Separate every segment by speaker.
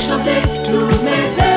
Speaker 1: chanter tous mes airs.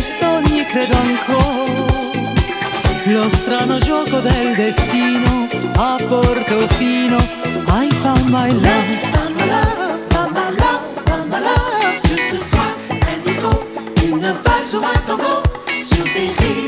Speaker 1: miei sogni credo ancora. Lo strano gioco del destino a Portofino. I found my love.
Speaker 2: Found my love, found love, found ce soir, un disco, une valse sur des
Speaker 1: rives.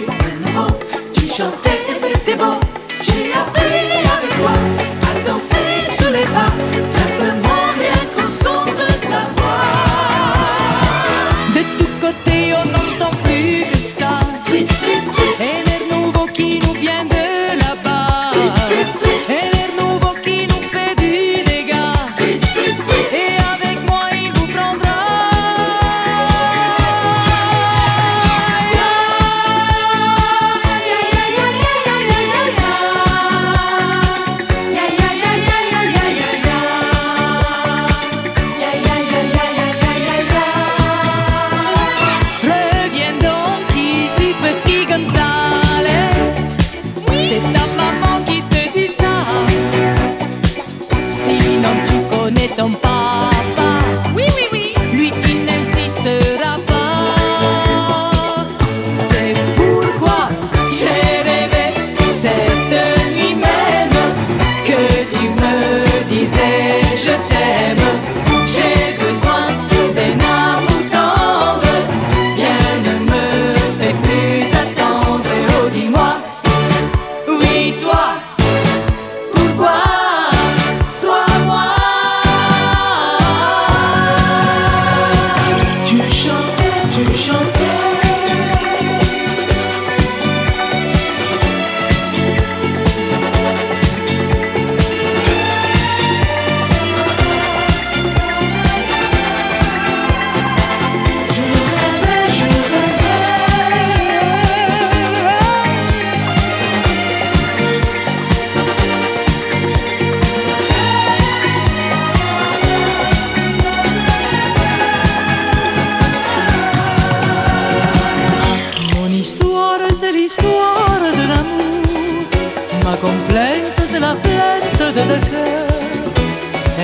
Speaker 1: la complainte, c'est la plainte de le cœur.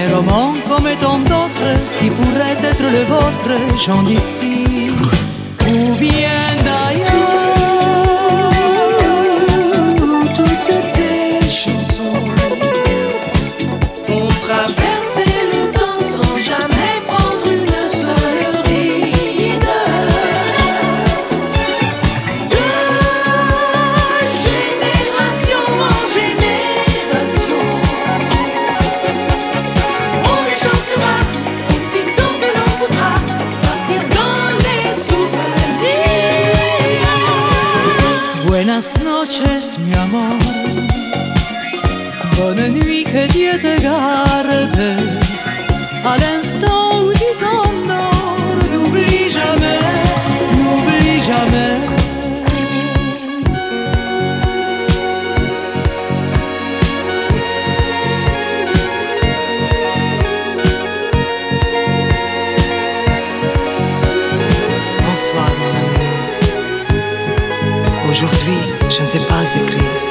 Speaker 1: Un roman comme tant d'autres qui pourrait être le vôtre, j'en d'ici ou bien d'ailleurs. deixam-te em.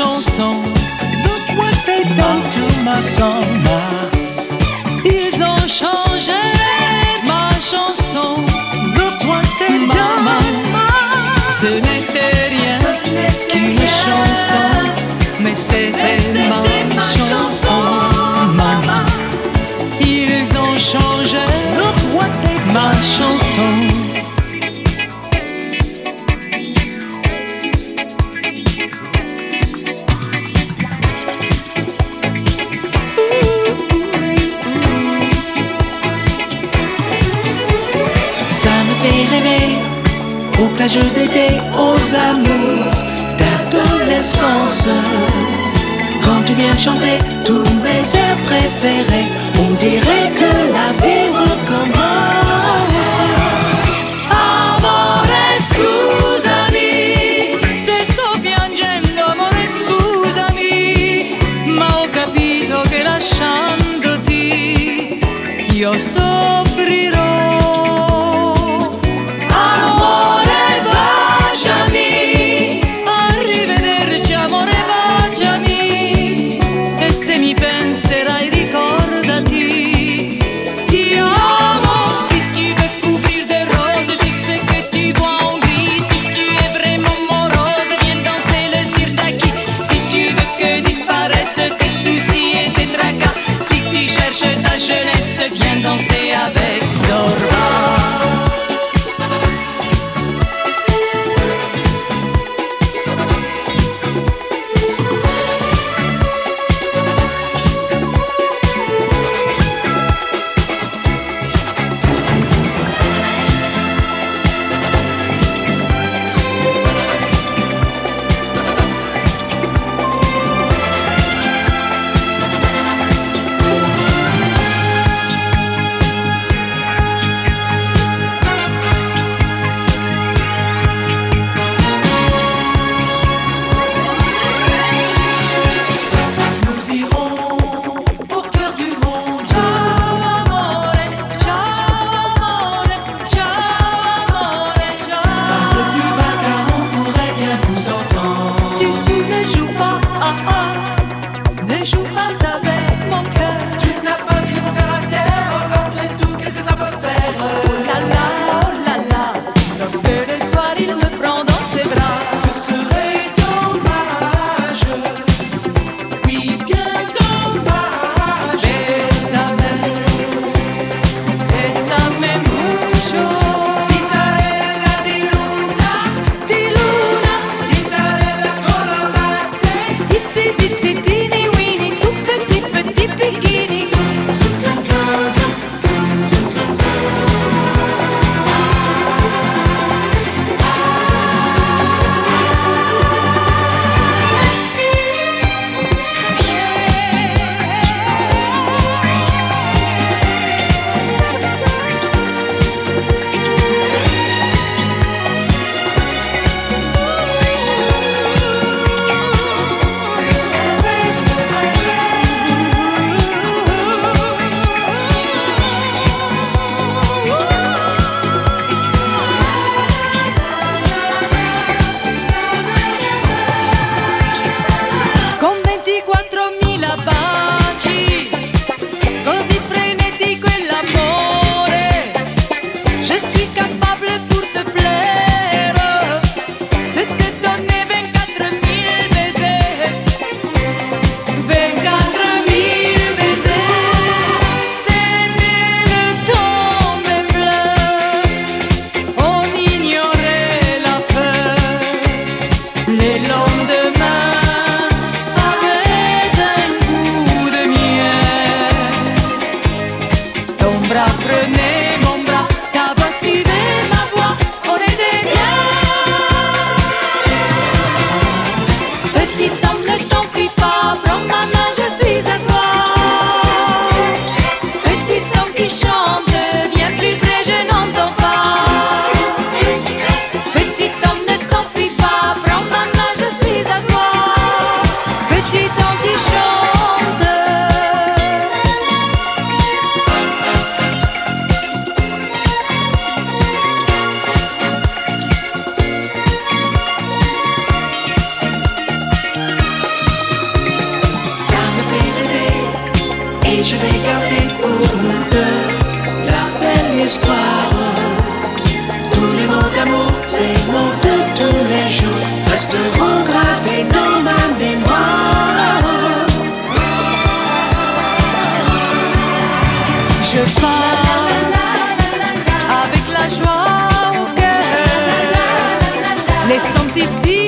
Speaker 3: Look what they done to my.
Speaker 1: Ils ont changé ma chanson.
Speaker 3: Look what they
Speaker 1: Ce n'était rien qu'une chanson, mais c'était ma, chanson. Maman, ils ont changé ma chanson. tous mes airs préférés. On dirait que la vie
Speaker 4: je pars avec la joie au cœur, les sont ici.